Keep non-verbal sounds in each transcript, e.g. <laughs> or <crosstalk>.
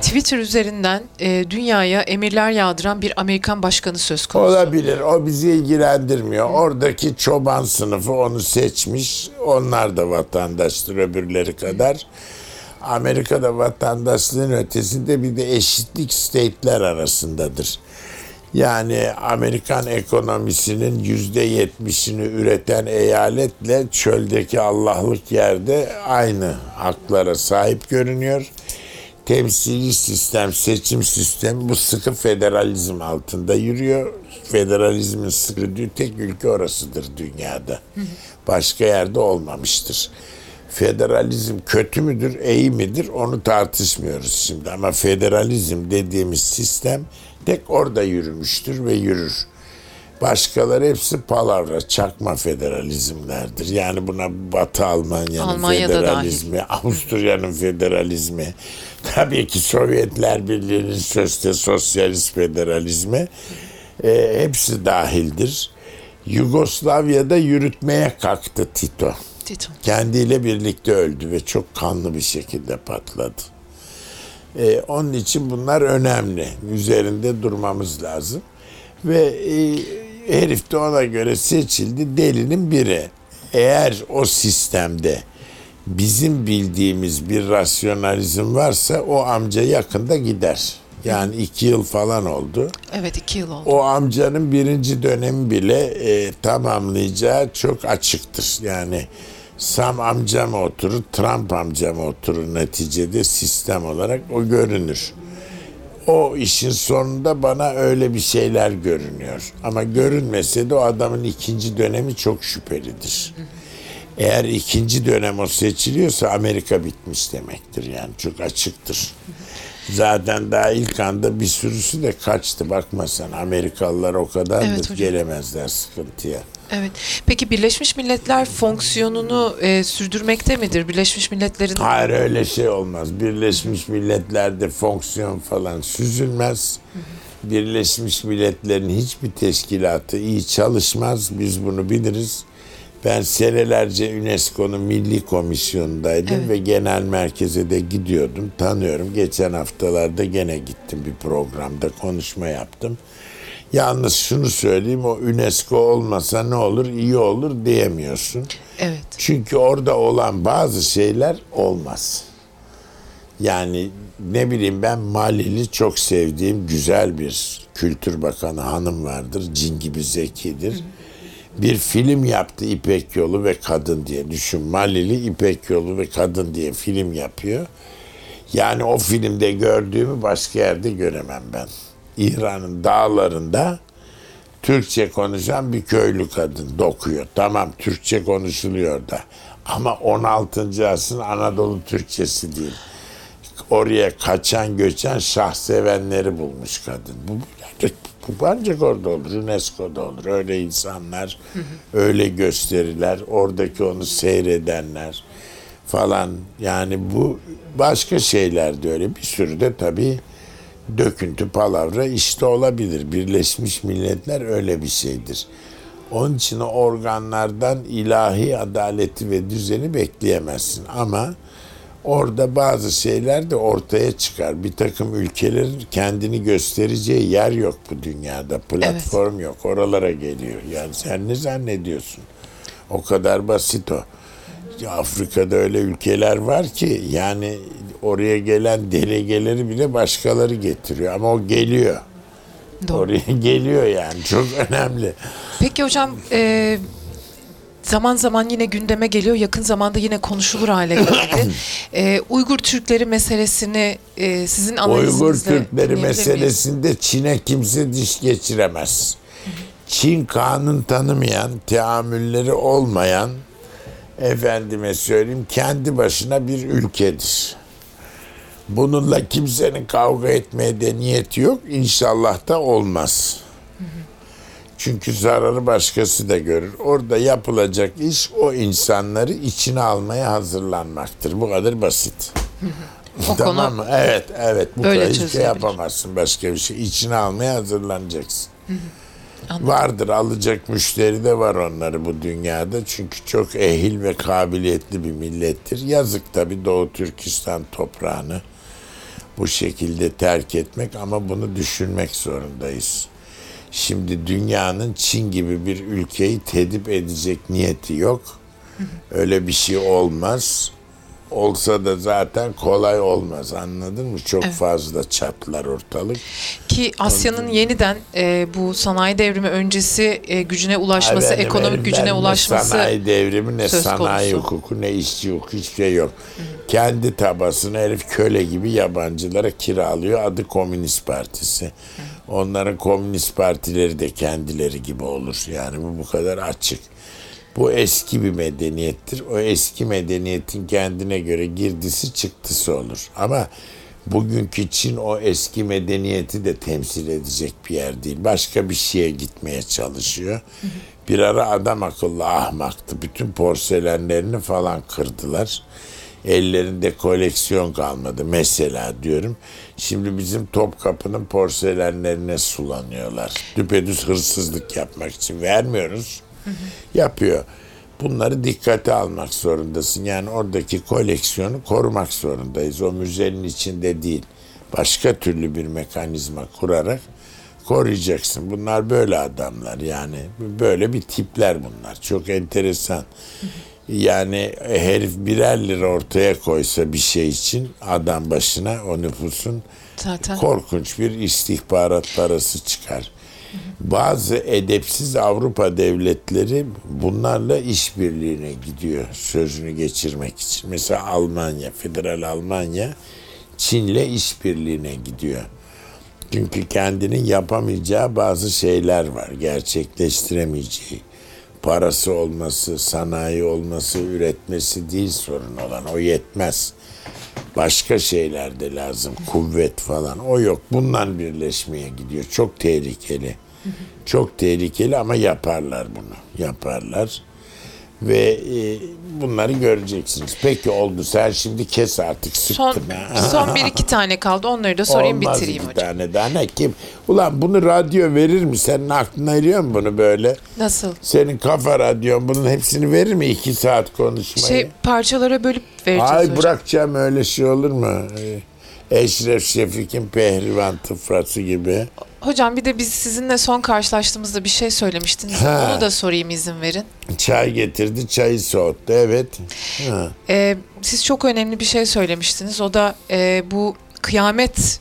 Twitter üzerinden e, dünyaya emirler yağdıran bir Amerikan başkanı söz konusu. Olabilir. O bizi ilgilendirmiyor. Oradaki çoban sınıfı onu seçmiş. Onlar da vatandaştır öbürleri kadar. Amerika'da vatandaşlığın ötesinde bir de eşitlik state'ler arasındadır. Yani Amerikan ekonomisinin yüzde yetmişini üreten eyaletle çöldeki Allah'lık yerde aynı haklara sahip görünüyor. Temsili sistem, seçim sistemi bu sıkı federalizm altında yürüyor. Federalizmin sıkıdığı tek ülke orasıdır dünyada. Başka yerde olmamıştır. Federalizm kötü müdür, iyi midir onu tartışmıyoruz şimdi. Ama federalizm dediğimiz sistem tek orada yürümüştür ve yürür. Başkaları hepsi palavra, çakma federalizmlerdir. Yani buna Batı Almanya'nın Almanya'da federalizmi, Avusturya'nın federalizmi, <laughs> tabii ki Sovyetler Birliği'nin sözde sosyalist federalizmi e, hepsi dahildir. Yugoslavya'da yürütmeye kalktı Tito. Tito. Kendiyle birlikte öldü ve çok kanlı bir şekilde patladı. Ee, onun için bunlar önemli. Üzerinde durmamız lazım. Ve e, herif de ona göre seçildi. Delinin biri. Eğer o sistemde bizim bildiğimiz bir rasyonalizm varsa o amca yakında gider. Yani iki yıl falan oldu. Evet iki yıl oldu. O amcanın birinci dönemi bile e, tamamlayacağı çok açıktır. Yani Sam amca mı oturur, Trump amca mı oturur neticede sistem olarak o görünür. O işin sonunda bana öyle bir şeyler görünüyor. Ama görünmese de o adamın ikinci dönemi çok şüphelidir. Eğer ikinci dönem o seçiliyorsa Amerika bitmiş demektir yani çok açıktır. Zaten daha ilk anda bir sürüsü de kaçtı. Bakma sen Amerikalılar o kadar Evet da gelemezler sıkıntıya. Evet. Peki Birleşmiş Milletler fonksiyonunu e, sürdürmekte midir? Birleşmiş Milletler'in Hayır öyle şey olmaz. Birleşmiş Milletler'de fonksiyon falan süzülmez. Birleşmiş Milletler'in hiçbir teşkilatı iyi çalışmaz. Biz bunu biliriz. Ben senelerce UNESCO'nun Milli Komisyonu'ndaydım Evet. ve genel merkeze de gidiyordum. Tanıyorum. Geçen haftalarda gene gittim bir programda konuşma yaptım. Yalnız şunu söyleyeyim o UNESCO olmasa ne olur iyi olur diyemiyorsun. Evet. Çünkü orada olan bazı şeyler olmaz. Yani ne bileyim ben Malili çok sevdiğim güzel bir kültür bakanı hanım vardır. Cin gibi zekidir. Bir film yaptı İpek Yolu ve Kadın diye. Düşün Malili İpek Yolu ve Kadın diye film yapıyor. Yani o filmde gördüğümü başka yerde göremem ben. İran'ın dağlarında Türkçe konuşan bir köylü kadın dokuyor. Tamam Türkçe konuşuluyor da. Ama 16. asrın Anadolu Türkçesi değil. Oraya kaçan göçen şah sevenleri bulmuş kadın. Bu, bu ancak orada olur. UNESCO'da olur. Öyle insanlar, öyle gösteriler, oradaki onu seyredenler falan. Yani bu başka şeyler de öyle. Bir sürü de tabii döküntü palavra işte olabilir. Birleşmiş Milletler öyle bir şeydir. Onun için o organlardan ilahi adaleti ve düzeni bekleyemezsin. Ama orada bazı şeyler de ortaya çıkar. Bir takım ülkelerin kendini göstereceği yer yok bu dünyada. Platform yok. Oralara geliyor. Yani sen ne zannediyorsun? O kadar basit o. Afrika'da öyle ülkeler var ki yani oraya gelen delegeleri bile başkaları getiriyor ama o geliyor. Doğru. Oraya geliyor yani çok önemli. Peki hocam e, zaman zaman yine gündeme geliyor. Yakın zamanda yine konuşulur hale geldi. <laughs> E, Uygur Türkleri meselesini e, sizin analizinizle Uygur Türkleri meselesinde Çin'e kimse diş geçiremez. Çin kanun tanımayan, teamülleri olmayan efendime söyleyeyim kendi başına bir ülkedir. Bununla kimsenin kavga etmeye de niyeti yok. İnşallah da olmaz. Çünkü zararı başkası da görür. Orada yapılacak iş o insanları içine almaya hazırlanmaktır. Bu kadar basit. O tamam konu mı? Evet, evet. Bu böyle kadar hiçbir şey yapamazsın başka bir şey. İçine almaya hazırlanacaksın. Anladım. Vardır alacak müşteri de var onları bu dünyada. Çünkü çok ehil ve kabiliyetli bir millettir. Yazık tabii Doğu Türkistan toprağını bu şekilde terk etmek ama bunu düşünmek zorundayız. Şimdi dünyanın Çin gibi bir ülkeyi tedip edecek niyeti yok. Öyle bir şey olmaz. Olsa da zaten kolay olmaz anladın mı? Çok fazla çatlar ortalık. Ki Asya'nın yeniden e, bu sanayi devrimi öncesi e, gücüne ulaşması, Efendim, ekonomik gücüne ne ulaşması sanayi devrimi ne sanayi konusu. hukuku ne işçi hukuku hiçbir şey yok. Kendi tabasını herif köle gibi yabancılara kiralıyor. Adı Komünist Partisi. Onların komünist partileri de kendileri gibi olur. Yani bu bu kadar açık. Bu eski bir medeniyettir. O eski medeniyetin kendine göre girdisi çıktısı olur. Ama bugünkü Çin o eski medeniyeti de temsil edecek bir yer değil. Başka bir şeye gitmeye çalışıyor. Bir ara adam akıllı ahmaktı. Bütün porselenlerini falan kırdılar. Ellerinde koleksiyon kalmadı mesela diyorum. Şimdi bizim Topkapı'nın porselenlerine sulanıyorlar. Düpedüz hırsızlık yapmak için vermiyoruz. Yapıyor. Bunları dikkate almak zorundasın. Yani oradaki koleksiyonu korumak zorundayız. O müzenin içinde değil. Başka türlü bir mekanizma kurarak koruyacaksın. Bunlar böyle adamlar yani. Böyle bir tipler bunlar. Çok enteresan. Yani herif birer lira ortaya koysa bir şey için adam başına o nüfusun zaten korkunç bir istihbarat parası çıkar. Bazı edepsiz Avrupa devletleri bunlarla işbirliğine gidiyor sözünü geçirmek için. Mesela Almanya, Federal Almanya Çin'le işbirliğine gidiyor. Çünkü kendinin yapamayacağı bazı şeyler var, gerçekleştiremeyeceği. Parası olması, sanayi olması, üretmesi değil sorun olan. O yetmez. Başka şeyler de lazım. Kuvvet falan. O yok. Bundan birleşmeye gidiyor. Çok tehlikeli. Çok tehlikeli ama yaparlar bunu. Yaparlar. Ve e, bunları göreceksiniz. Peki oldu. Sen şimdi kes artık. son Sıktın ha. son bir iki tane kaldı. Onları da sorayım Olmaz bitireyim iki hocam. tane daha ne kim? Ulan bunu radyo verir mi? Senin aklına eriyor mu bunu böyle? Nasıl? Senin kafa radyon bunun hepsini verir mi? iki saat konuşmayı. Şey parçalara bölüp vereceğiz Ay hocam. bırakacağım öyle şey olur mu? Ee, Eşref Şefik'in pehlivan tıfrası gibi. Hocam bir de biz sizinle son karşılaştığımızda bir şey söylemiştiniz. Ha. Onu da sorayım izin verin. Çay getirdi, çayı soğuttu. Evet. Ha. Ee, siz çok önemli bir şey söylemiştiniz. O da e, bu kıyamet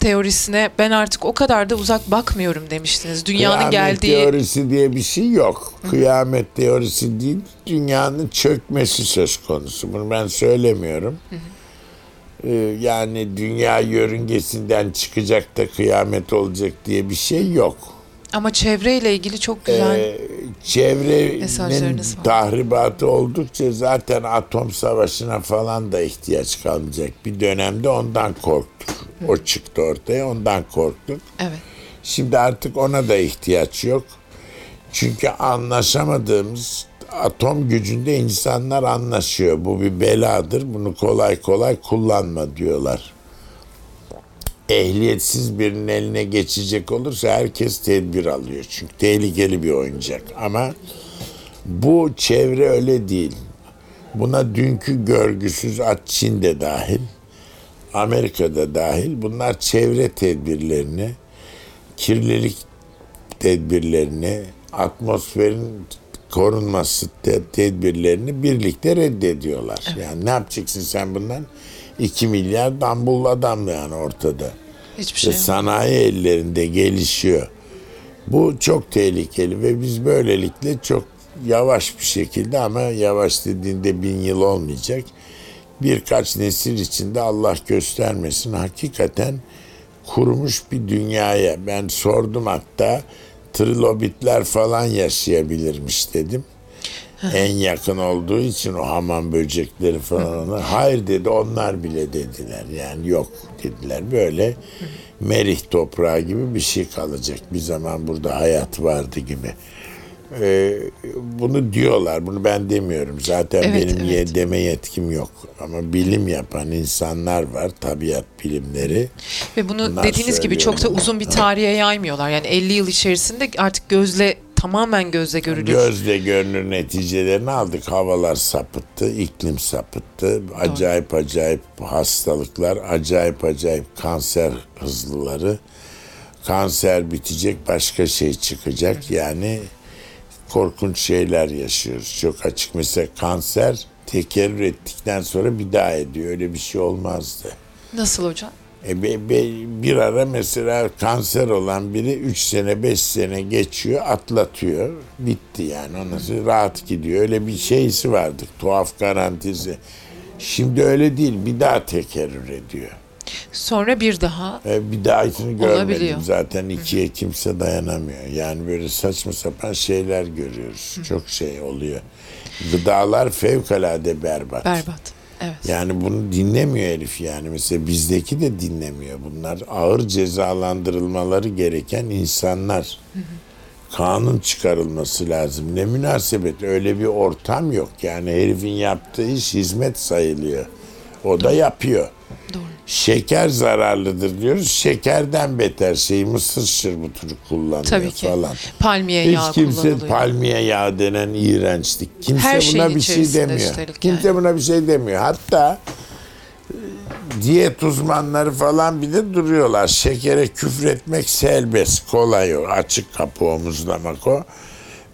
teorisine ben artık o kadar da uzak bakmıyorum demiştiniz. Dünyanın Kıyamet geldiği teorisi diye bir şey yok. Kıyamet teorisi değil, dünyanın çökmesi söz konusu. Bunu ben söylemiyorum. Ee, yani dünya yörüngesinden çıkacak da kıyamet olacak diye bir şey yok. ama çevreyle ilgili çok güzel. Ee, çevrenin tahribatı oldukça zaten atom savaşına falan da ihtiyaç kalmayacak. Bir dönemde ondan korktuk. O çıktı ortaya, ondan korktuk. evet. Şimdi artık ona da ihtiyaç yok. Çünkü anlaşamadığımız atom gücünde insanlar anlaşıyor. Bu bir beladır. Bunu kolay kolay kullanma diyorlar. Ehliyetsiz birinin eline geçecek olursa herkes tedbir alıyor. Çünkü tehlikeli bir oyuncak. Ama bu çevre öyle değil. Buna dünkü görgüsüz at Çin de dahil. Amerika'da dahil. Bunlar çevre tedbirlerini, kirlilik tedbirlerini, atmosferin korunması te- tedbirlerini birlikte reddediyorlar. Yani ne yapacaksın sen bundan? 2 milyar dambul adam yani ortada. Hiçbir Ve şey yok. sanayi ellerinde gelişiyor. Bu çok tehlikeli ve biz böylelikle çok yavaş bir şekilde ama yavaş dediğinde bin yıl olmayacak. Birkaç nesil içinde Allah göstermesin hakikaten kurumuş bir dünyaya. Ben sordum hatta trilobitler falan yaşayabilirmiş dedim. en yakın olduğu için o hamam böcekleri falan ona. Hayır dedi onlar bile dediler. Yani yok dediler. Böyle merih toprağı gibi bir şey kalacak. Bir zaman burada hayat vardı gibi. Ee, bunu diyorlar. Bunu ben demiyorum. Zaten Evet, benim evet. ye- deme yetkim yok. Ama bilim yapan insanlar var. Tabiat bilimleri. Ve bunu Bunlar dediğiniz gibi çok da uzun bir tarihe yaymıyorlar. Yani 50 yıl içerisinde artık gözle tamamen gözle görülür. Gözle görünür neticelerini aldık. Havalar sapıttı, iklim sapıttı. Acayip acayip hastalıklar, acayip acayip kanser hızlıları. Kanser bitecek, başka şey çıkacak. Yani korkunç şeyler yaşıyoruz. Çok açık. Mesela kanser tekerrür ettikten sonra bir daha ediyor. Öyle bir şey olmazdı. Nasıl hocam? E, be- be- bir ara mesela kanser olan biri 3 sene 5 sene geçiyor atlatıyor bitti yani sonra rahat gidiyor öyle bir şeysi vardı tuhaf garantisi şimdi öyle değil bir daha tekerrür ediyor Sonra bir daha e, bir dahasını görmedim Olabiliyor. zaten ikiye kimse dayanamıyor yani böyle saçma sapan şeyler görüyoruz çok şey oluyor gıdalar fevkalade berbat berbat. Evet. yani bunu dinlemiyor herif yani. Mesela bizdeki de dinlemiyor. Bunlar ağır cezalandırılmaları gereken insanlar. Kanun çıkarılması lazım. Ne münasebet öyle bir ortam yok. Yani herifin yaptığı iş hizmet sayılıyor. O da yapıyor. Şeker zararlıdır diyoruz. Şekerden beter şey mısır şırbıtını kullanıyor Tabii ki. falan. Palmiye Hiç yağı kimse kullanılıyor. palmiye yağı denen iğrençlik. Kimse Her buna bir şey demiyor. Kimse buna bir şey demiyor. Hatta e, diyet uzmanları falan bir de duruyorlar. Şekere küfretmek serbest. Kolay o. Açık kapı omuzlamak o.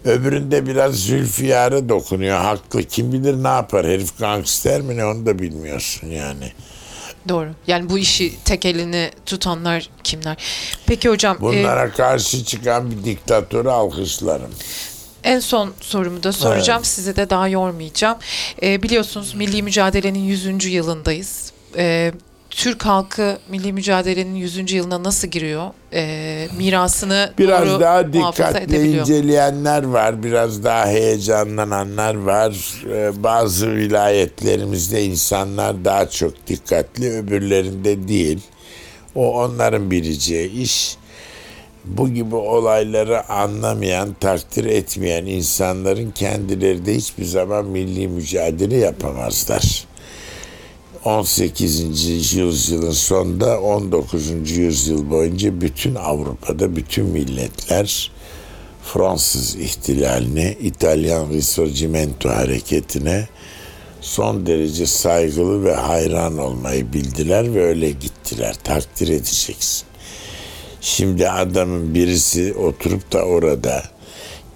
Öbüründe biraz Zülfiyar'a dokunuyor. Haklı. Kim bilir ne yapar. Herif gangster mi ne onu da bilmiyorsun yani. Doğru. Yani bu işi tek elini tutanlar kimler? Peki hocam e, Bunlara karşı çıkan bir diktatörü alkışlarım. en son sorumu da soracağım. Sizi de daha yormayacağım. E, biliyorsunuz milli mücadelenin 100. yılındayız. E, Türk halkı milli mücadelenin 100. yılına nasıl giriyor? E, mirasını Biraz doğru daha dikkatli inceleyenler var. Biraz daha heyecanlananlar var. Ee, bazı vilayetlerimizde insanlar daha çok dikkatli, öbürlerinde değil. O onların bileceği iş. Bu gibi olayları anlamayan, takdir etmeyen insanların kendileri de hiçbir zaman milli mücadele yapamazlar. 18. yüzyılın sonunda 19. yüzyıl boyunca bütün Avrupa'da bütün milletler Fransız ihtilaline, İtalyan Risorgimento hareketine son derece saygılı ve hayran olmayı bildiler ve öyle gittiler. Takdir edeceksin. Şimdi adamın birisi oturup da orada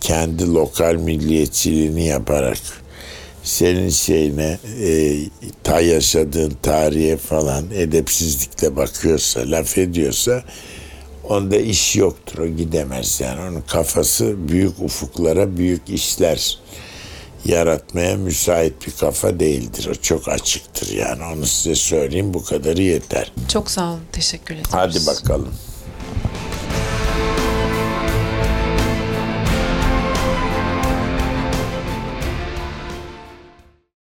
kendi lokal milliyetçiliğini yaparak senin şeyine e, ta yaşadığın tarihe falan edepsizlikle bakıyorsa, laf ediyorsa onda iş yoktur. O gidemez yani. Onun kafası büyük ufuklara, büyük işler yaratmaya müsait bir kafa değildir. O çok açıktır yani. Onu size söyleyeyim bu kadarı yeter. Çok sağ olun. Teşekkür ederim. Hadi bakalım.